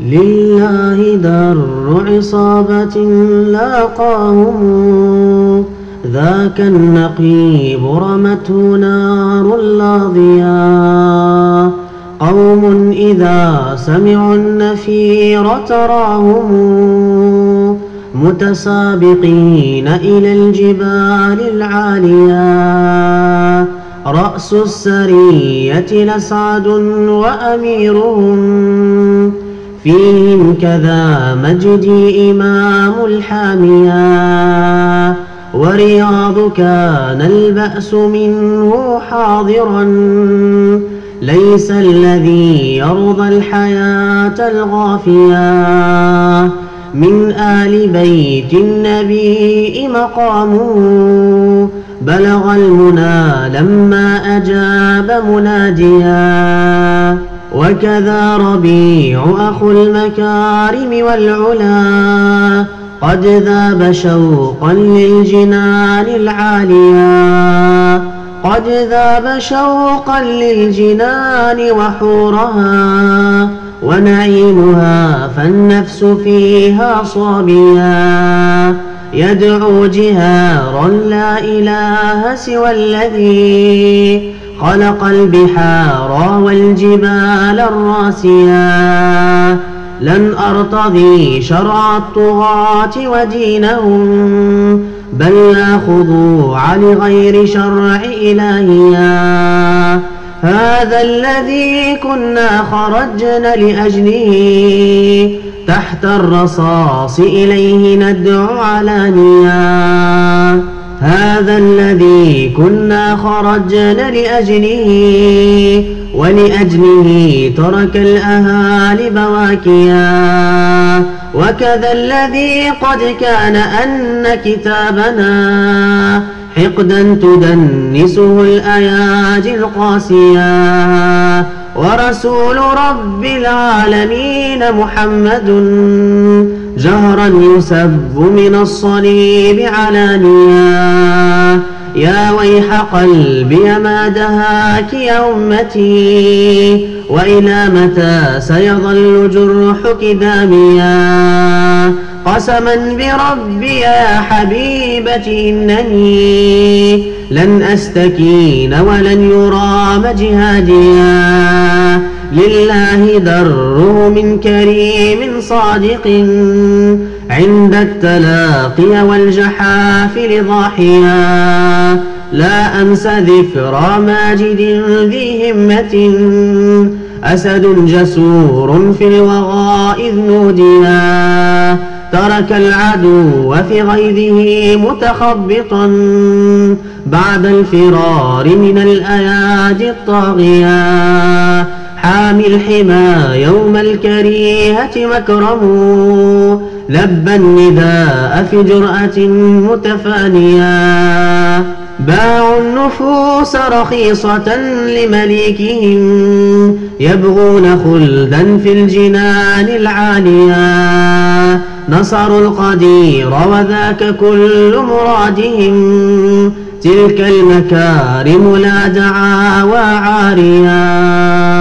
لله در عصابة لاقاهم ذاك النقيب رمته نار لاظيا قوم إذا سمعوا النفير تراهم. متسابقين إلى الجبال العالية. رأس السرية لسعد وأميرهم. فيهم كذا مجدي إمام الحامية ورياض كان البأس منه حاضرا. ليس الذي يرضى الحياة الغافية من آل بيت النبي مقامه. بلغ المنى لما أجاب مناديا. وكذا ربيع أخو المكارم والعلا قد ذاب شوقا للجنان العالية قد ذاب شوقا للجنان وحورها ونعيمها فالنفس فيها صابيا يدعو جهارا لا إله سوى الذي خلق البحار والجبال الراسيا. لن أرتضي شرع الطغاة ودينهم بل لا خضوع لغير شرع إلهيا. هذا الذي كنا خرجنا لأجله تحت الرصاص إليه ندعو علانيا. هذا الذي كنا خرجنا لأجله ولأجله ترك الأهالي بواكيا. وكذا الذي قد كان أن كتابنا حقدا تدنسه الأياجي القاسية. ورسول رب العالمين محمد جهرا يسب من الصليب علانيا يا ويح قلبي ما دهاك يا أمتي وإلى متى سيظل جرحك داميا قسما بربي يا حبيبتي إنني لن أستكين ولن يرام جهاديا لله دره من كريم صادق عند التلاقي والجحافل ضاحيا. لا أنسى ذكرى ماجد ذي همة. أسد جسور في الوغى إذ نوديا. ترك العدو في غيظه متخبطا. بعد الفرار من الأيادي الطاغية حامي الحمى يوم الكريهة مكرم. لبى النداء في جرأة متفانية. باعوا النفوس رخيصة لمليكهم. يبغون خلدا في الجنان العالية. نصروا القدير وذاك كل مرادهم. تلك المكارم لا دعاوى عاريا